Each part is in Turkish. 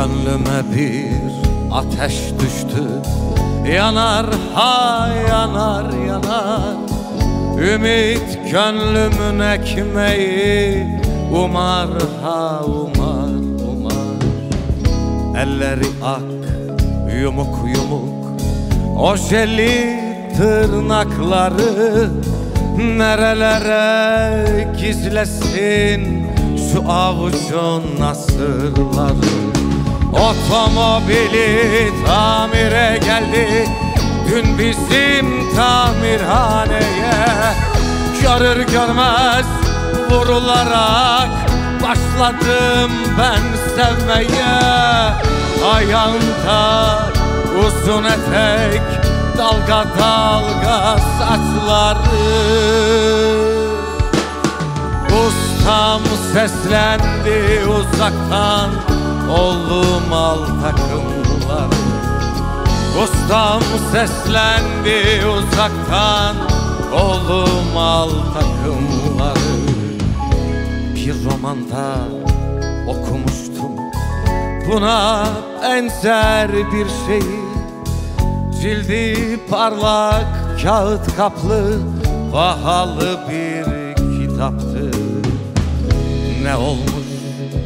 Gönlüme bir ateş düştü. Yanar ha yanar yanar. Ümit gönlümün ekmeği. Umar ha umar umar. Elleri ak yumuk yumuk. Ojeli tırnakları Nerelere gizlesin? Şu avucun nasırları Otomobili tamire geldi. Dün bizim tamirhaneye. Görür görmez vurularak Başladım ben sevmeye. Ayağında uzun etek Dalga dalga saçları. Ustam seslendi uzaktan Oğlum al takımları Ustam seslendi uzaktan. Oğlum al takımları Bir romanda okumuştum. Buna benzer bir şeyi. Cildi parlak kağıt kaplı Pahalı bir kitaptı. Ne olmuş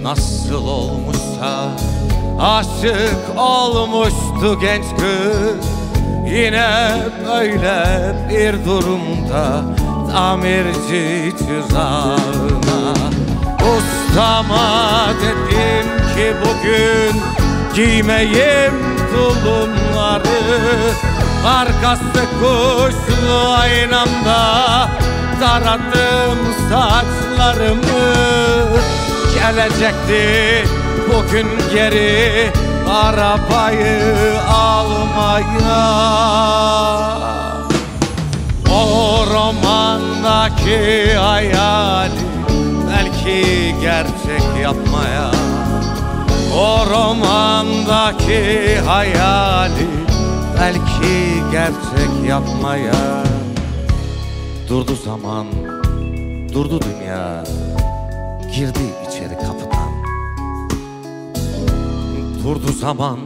nasıl olmuşsa Aşık olmuştu genç kız. Yine böyle bir durumda Tamirci tuzağına Ustama dedim ki bugün Giymeyim tulumları. Arkası kuşlu aynamda Taradım saçlarımı Gelecekti. Bugün geri Arabayı almaya. O romandaki hayali Belki gerçek yapmaya. O romandaki hayali Belki gerçek yapmaya. Durdu zaman, durdu dünya Girdi içeri kapıdan. Durdu zaman,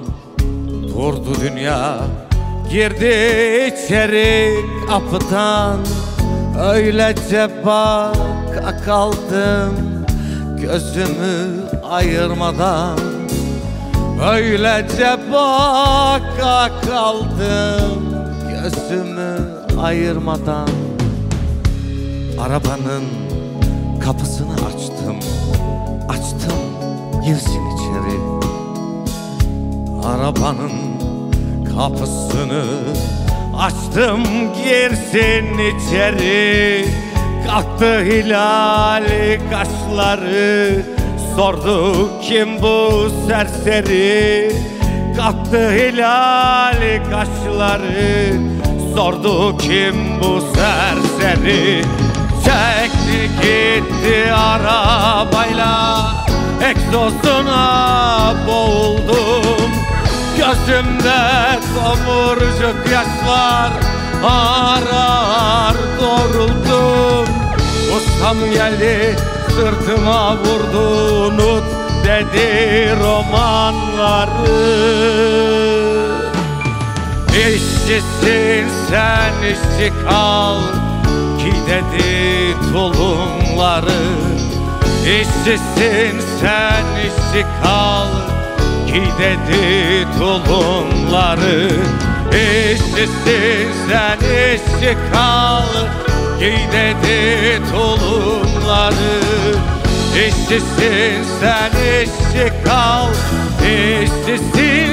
durdu dünya Girdi içeri kapıdan Öylece baka kaldım Gözümü ayırmadan. Öylece baka kaldım Gözümü ayırmadan. Arabanın kapısını açtım. Açtım girsin içeri. Arabanın kapısını açtım girsin içeri. Kalktı hilali kaşları. Sordu kim bu serseri? Kalktı hilali kaşları. Sordu kim bu serseri Çekti gitti arabayla Egzozuna boğuldum. Gözümde tomurcuk yaşlar Ağır ağır doğruldum. Ustam geldi sırtıma vurdu Unut dedi romanları. İşçisin sen işçi kal Ki dedi tulumları. İşçisin sen işçi kal. Ki dedi tulumları. İşçisin sen işçi kal. Ki dedi tulumları. İşçisin sen işçi kal. İşçisin